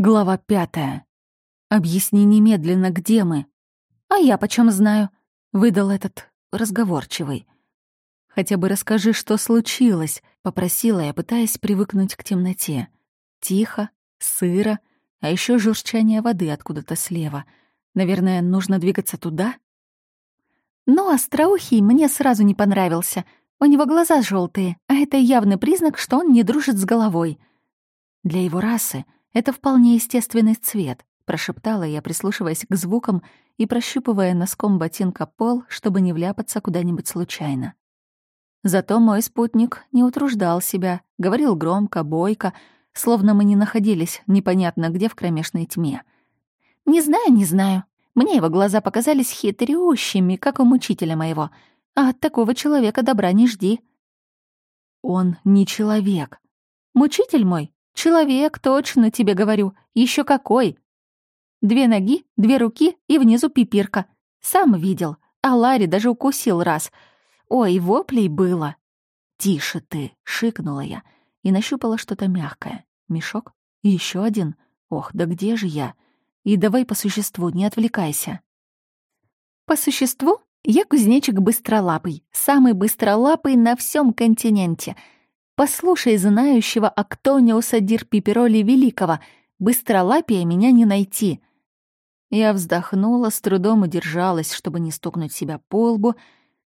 Глава пятая. «Объясни немедленно, где мы?» «А я почем знаю?» — выдал этот разговорчивый. «Хотя бы расскажи, что случилось», — попросила я, пытаясь привыкнуть к темноте. Тихо, сыро, а еще журчание воды откуда-то слева. Наверное, нужно двигаться туда? Но остроухий мне сразу не понравился. У него глаза желтые, а это явный признак, что он не дружит с головой. Для его расы — это вполне естественный цвет, прошептала я, прислушиваясь к звукам и прощупывая носком ботинка пол, чтобы не вляпаться куда-нибудь случайно. Зато мой спутник не утруждал себя, говорил громко, бойко, словно мы не находились непонятно где в кромешной тьме. «Не знаю, не знаю. Мне его глаза показались хитрющими, как у мучителя моего. А от такого человека добра не жди». «Он не человек. Мучитель мой Человек, точно тебе говорю. Еще какой. Две ноги, две руки и внизу пипирка. Сам видел. А Ларри даже укусил раз. Ой, воплей было. «Тише ты!» — шикнула я и нащупала что-то мягкое. Мешок? Еще один. Ох, да где же я? И давай по существу, не отвлекайся. По существу я кузнечик быстролапый, самый быстролапый на всем континенте — Послушай знающего Актониуса Дир Пипероли Великого, быстролапия меня не найти. Я вздохнула, с трудом удержалась, чтобы не стукнуть себя по лбу.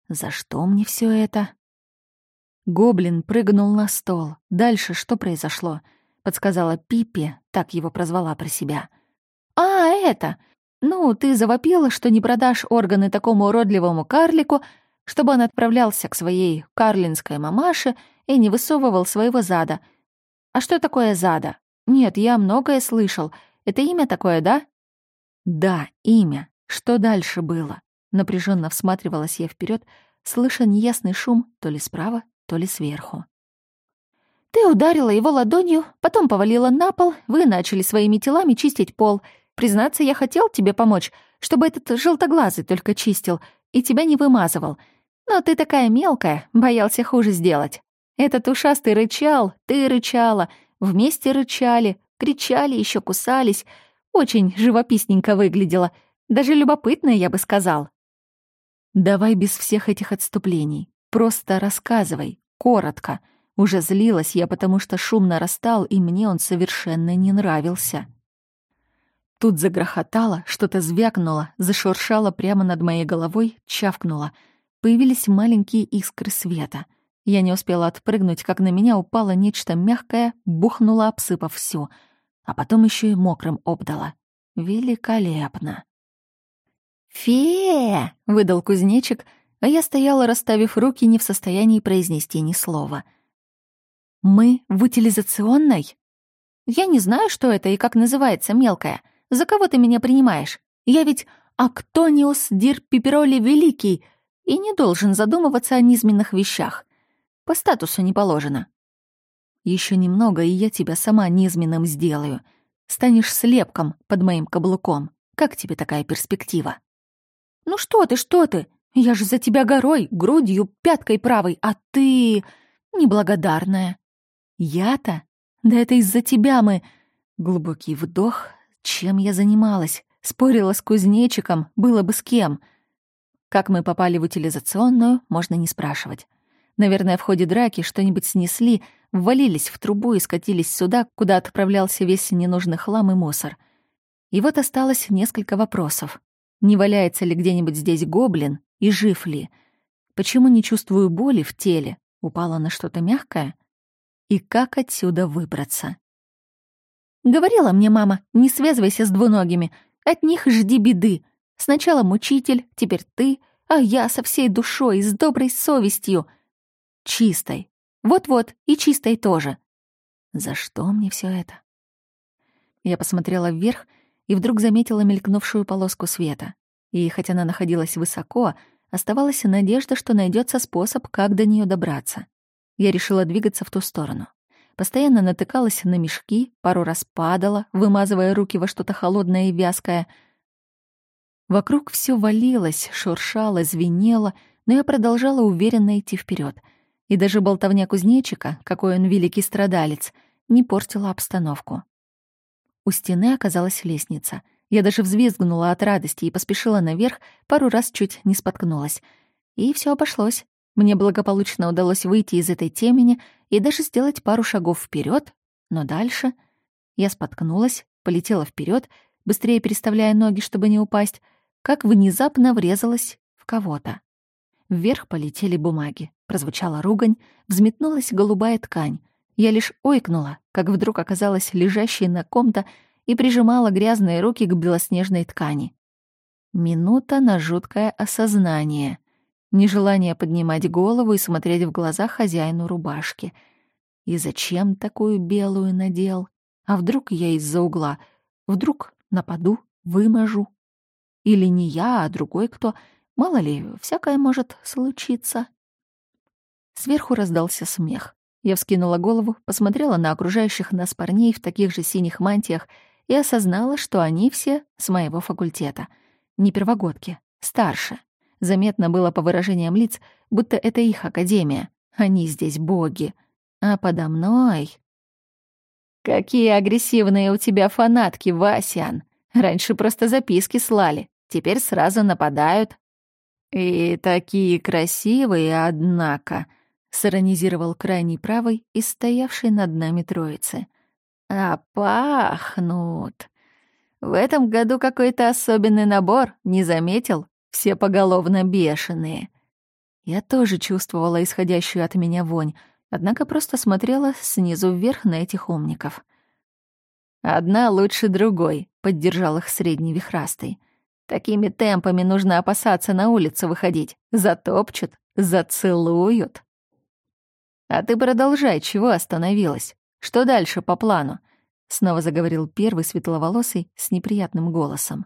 За что мне все это? Гоблин прыгнул на стол. Дальше что произошло? Подсказала Пиппи, так его прозвала про себя. «А, это! Ну, ты завопила, что не продашь органы такому уродливому карлику, чтобы он отправлялся к своей карлинской мамаше и не высовывал своего зада. А что такое зада? Нет, я многое слышал. Это имя такое, да? Да, имя. Что дальше было? Напряженно всматривалась я вперед, слыша неясный шум то ли справа, то ли сверху. Ты ударила его ладонью, потом повалила на пол, вы начали своими телами чистить пол. Признаться, я хотел тебе помочь, чтобы этот желтоглазый только чистил и тебя не вымазывал. Но ты такая мелкая, боялся хуже сделать. Этот ушастый рычал, ты рычала, вместе рычали, кричали, еще кусались. Очень живописненько выглядело. Даже любопытно, я бы сказал. Давай без всех этих отступлений. Просто рассказывай, коротко. Уже злилась я, потому что шум нарастал, и мне он совершенно не нравился. Тут загрохотало, что-то звякнуло, зашуршало прямо над моей головой, чавкнуло. Появились маленькие искры света — я не успела отпрыгнуть, как на меня упало нечто мягкое, бухнуло, обсыпав всю, а потом еще и мокрым обдало. Великолепно. «Фея!» — выдал кузнечик, а я стояла, расставив руки, не в состоянии произнести ни слова. «Мы в утилизационной?» «Я не знаю, что это и как называется, мелкая. За кого ты меня принимаешь? Я ведь Актониус Дир Пипероли Великий и не должен задумываться о низменных вещах. По статусу не положено. Еще немного, и я тебя сама низменным сделаю. Станешь слепком под моим каблуком. Как тебе такая перспектива? Ну что ты, что ты? Я же за тебя горой, грудью, пяткой правой, а ты... неблагодарная. Я-то? Да это из-за тебя мы... Глубокий вдох. Чем я занималась? Спорила с кузнечиком, было бы с кем. Как мы попали в утилизационную, можно не спрашивать. Наверное, в ходе драки что-нибудь снесли, ввалились в трубу и скатились сюда, куда отправлялся весь ненужный хлам и мусор. И вот осталось несколько вопросов. Не валяется ли где-нибудь здесь гоблин и жив ли? Почему не чувствую боли в теле? Упала на что-то мягкое? И как отсюда выбраться? Говорила мне мама, не связывайся с двуногими, от них жди беды. Сначала мучитель, теперь ты, а я со всей душой, с доброй совестью — Чистой. Вот-вот, и чистой тоже. За что мне все это? Я посмотрела вверх и вдруг заметила мелькнувшую полоску света. И хотя она находилась высоко, оставалась надежда, что найдется способ, как до нее добраться. Я решила двигаться в ту сторону. Постоянно натыкалась на мешки, пару раз падала, вымазывая руки во что-то холодное и вязкое. Вокруг все валилось, шуршало, звенело, но я продолжала уверенно идти вперед — и даже болтовня кузнечика, какой он великий страдалец, не портила обстановку. У стены оказалась лестница. Я даже взвизгнула от радости и поспешила наверх, пару раз чуть не споткнулась. И все обошлось. Мне благополучно удалось выйти из этой темени и даже сделать пару шагов вперед, но дальше я споткнулась, полетела вперед, быстрее переставляя ноги, чтобы не упасть, как внезапно врезалась в кого-то. Вверх полетели бумаги, прозвучала ругань, взметнулась голубая ткань. Я лишь ойкнула, как вдруг оказалась лежащей на ком-то и прижимала грязные руки к белоснежной ткани. Минута на жуткое осознание. Нежелание поднимать голову и смотреть в глаза хозяину рубашки. И зачем такую белую надел? А вдруг я из-за угла? Вдруг нападу, выможу? Или не я, а другой кто? Мало ли, всякое может случиться. Сверху раздался смех. Я вскинула голову, посмотрела на окружающих нас парней в таких же синих мантиях и осознала, что они все с моего факультета. Не первогодки, старше. Заметно было по выражениям лиц, будто это их академия. Они здесь боги. А подо мной... «Какие агрессивные у тебя фанатки, Васян! Раньше просто записки слали, теперь сразу нападают». «И такие красивые, однако», — сиронизировал крайний правый и стоявший над нами троицы. «А пахнут! В этом году какой-то особенный набор, не заметил? Все поголовно бешеные». Я тоже чувствовала исходящую от меня вонь, однако просто смотрела снизу вверх на этих умников. «Одна лучше другой», — поддержал их средний вихрастый. «Такими темпами нужно опасаться на улицу выходить. Затопчут, зацелуют». «А ты продолжай, чего остановилась? Что дальше по плану?» Снова заговорил первый светловолосый с неприятным голосом.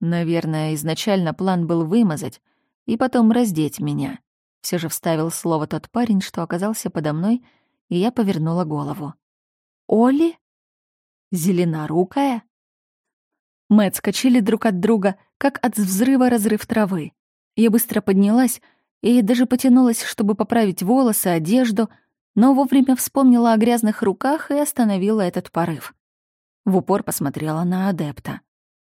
Наверное, изначально план был вымазать и потом раздеть меня. Все же вставил слово тот парень, что оказался подо мной, и я повернула голову. «Оли? Зеленорукая?» Мы отскочили друг от друга, как от взрыва разрыв травы. Я быстро поднялась и даже потянулась, чтобы поправить волосы, одежду, но вовремя вспомнила о грязных руках и остановила этот порыв. В упор посмотрела на адепта.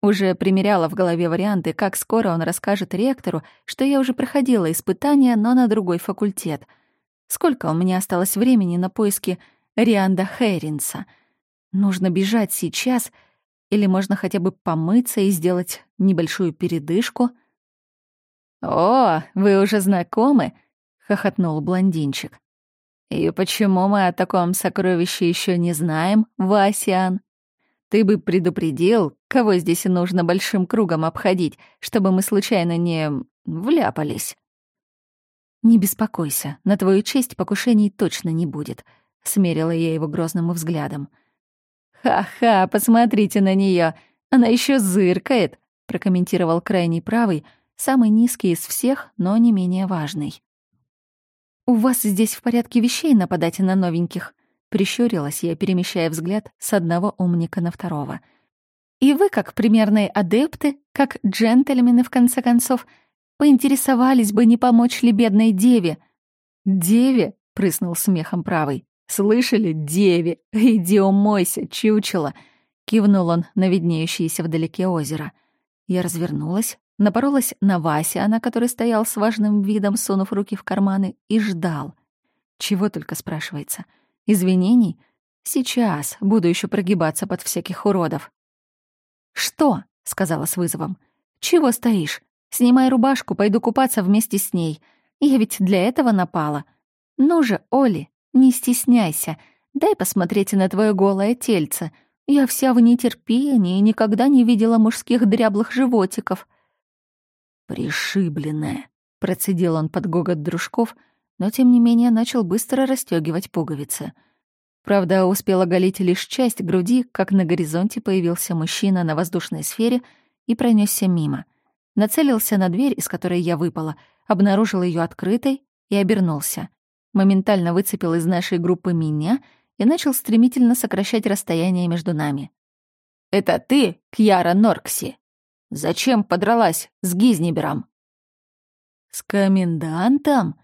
Уже примеряла в голове варианты, как скоро он расскажет ректору, что я уже проходила испытания, но на другой факультет. Сколько у меня осталось времени на поиски Рианда Хейринса? Нужно бежать сейчас, или можно хотя бы помыться и сделать небольшую передышку? «О, вы уже знакомы?» — хохотнул блондинчик. «И почему мы о таком сокровище еще не знаем, Васян?» Ты бы предупредил, кого здесь нужно большим кругом обходить, чтобы мы случайно не вляпались. Не беспокойся, на твою честь покушений точно не будет, смерила я его грозным взглядом. Ха-ха, посмотрите на нее, она еще зыркает, прокомментировал крайний правый, самый низкий из всех, но не менее важный. У вас здесь в порядке вещей нападать на новеньких? Прищурилась я, перемещая взгляд с одного умника на второго. «И вы, как примерные адепты, как джентльмены, в конце концов, поинтересовались бы, не помочь ли бедной деве?» «Деве?» — прыснул смехом правый. «Слышали? Деве! Иди умойся, чучело!» — кивнул он на виднеющееся вдалеке озеро. Я развернулась, напоролась на Васяна, который стоял с важным видом, сунув руки в карманы, и ждал. Чего только спрашивается — Извинений? Сейчас буду еще прогибаться под всяких уродов. «Что?» — сказала с вызовом. «Чего стоишь? Снимай рубашку, пойду купаться вместе с ней. Я ведь для этого напала. Ну же, Оли, не стесняйся. Дай посмотреть на твое голое тельце. Я вся в нетерпении и никогда не видела мужских дряблых животиков». «Пришибленная», — процедил он под гогот дружков — но тем не менее начал быстро расстегивать пуговицы. Правда, успел оголить лишь часть груди, как на горизонте появился мужчина на воздушной сфере и пронесся мимо. Нацелился на дверь, из которой я выпала, обнаружил ее открытой и обернулся. Моментально выцепил из нашей группы меня и начал стремительно сокращать расстояние между нами. «Это ты, Кьяра Норкси? Зачем подралась с Гизнибером?» «С комендантом?»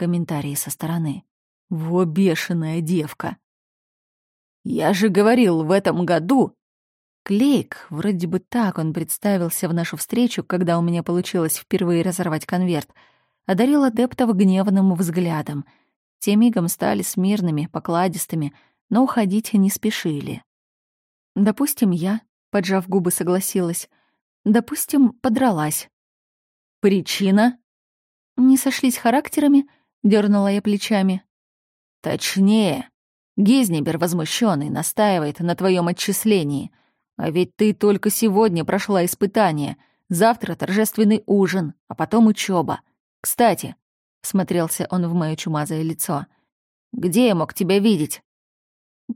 комментарии со стороны. «Во бешеная девка!» Я же говорил, в этом году...» Клейк, вроде бы так он представился в нашу встречу, когда у меня получилось впервые разорвать конверт, одарил адептов гневным взглядом. Те мигом стали смирными, покладистыми, но уходить не спешили. Допустим, я, поджав губы, согласилась. Допустим, подралась. Причина? Не сошлись характерами, дернула я плечами. Точнее, Гизнибер возмущенный настаивает на твоем отчислении. А ведь ты только сегодня прошла испытание. Завтра торжественный ужин, а потом учеба. Кстати, смотрелся он в моё чумазое лицо. Где я мог тебя видеть?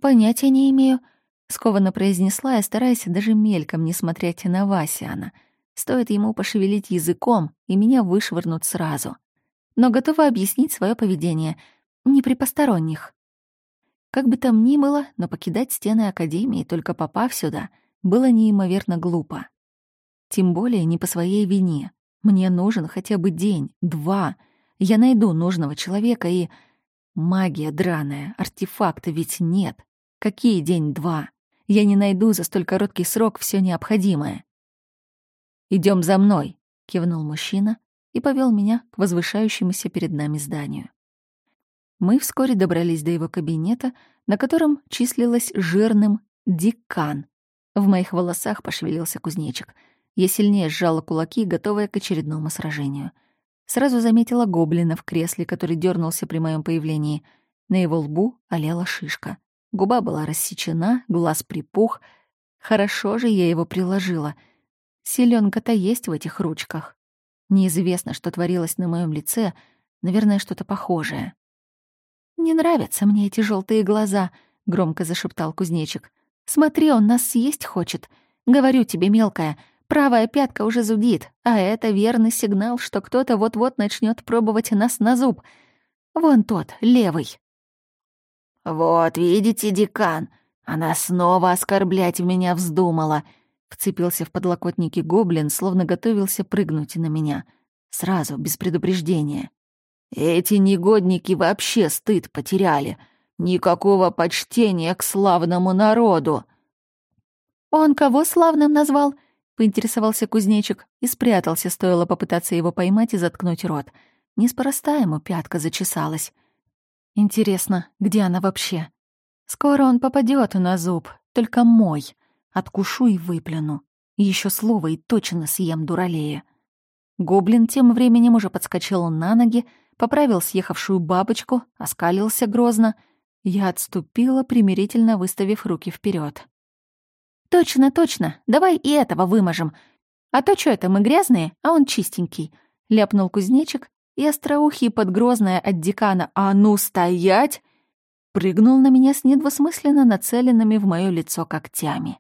Понятия не имею, скованно произнесла я, стараясь даже мельком не смотреть на Васяна. Стоит ему пошевелить языком, и меня вышвырнут сразу. Но готова объяснить свое поведение, не при посторонних. Как бы там ни было, но покидать стены Академии, только попав сюда, было неимоверно глупо. Тем более не по своей вине. Мне нужен хотя бы день, два. Я найду нужного человека и... Магия драная, артефакта ведь нет. Какие день-два? Я не найду за столь короткий срок все необходимое. Идем за мной», — кивнул мужчина и повел меня к возвышающемуся перед нами зданию. Мы вскоре добрались до его кабинета, на котором числилось жирным «Декан». В моих волосах пошевелился кузнечик. Я сильнее сжала кулаки, готовая к очередному сражению. Сразу заметила гоблина в кресле, который дернулся при моем появлении. На его лбу олела шишка. Губа была рассечена, глаз припух. Хорошо же я его приложила — Селенка-то есть в этих ручках. Неизвестно, что творилось на моем лице, наверное, что-то похожее. «Не нравятся мне эти желтые глаза», — громко зашептал кузнечик. «Смотри, он нас съесть хочет. Говорю тебе, мелкая, правая пятка уже зудит, а это верный сигнал, что кто-то вот-вот начнет пробовать нас на зуб. Вон тот, левый». «Вот, видите, декан, она снова оскорблять меня вздумала», Вцепился в подлокотники гоблин, словно готовился прыгнуть на меня. Сразу, без предупреждения. Эти негодники вообще стыд потеряли. Никакого почтения к славному народу. «Он кого славным назвал?» — поинтересовался кузнечик и спрятался, стоило попытаться его поймать и заткнуть рот. Неспроста ему пятка зачесалась. Интересно, где она вообще? Скоро он попадет на зуб, только мой. Откушу и выплюну. Еще слово и точно съем дуралея. Гоблин тем временем уже подскочил на ноги, поправил съехавшую бабочку, оскалился грозно. Я отступила, примирительно выставив руки вперед. «Точно, точно, давай и этого выможем. А то что это, мы грязные, а он чистенький», — ляпнул кузнечик, и остроухий подгрозная от декана «А ну, стоять!» прыгнул на меня с недвусмысленно нацеленными в моё лицо когтями.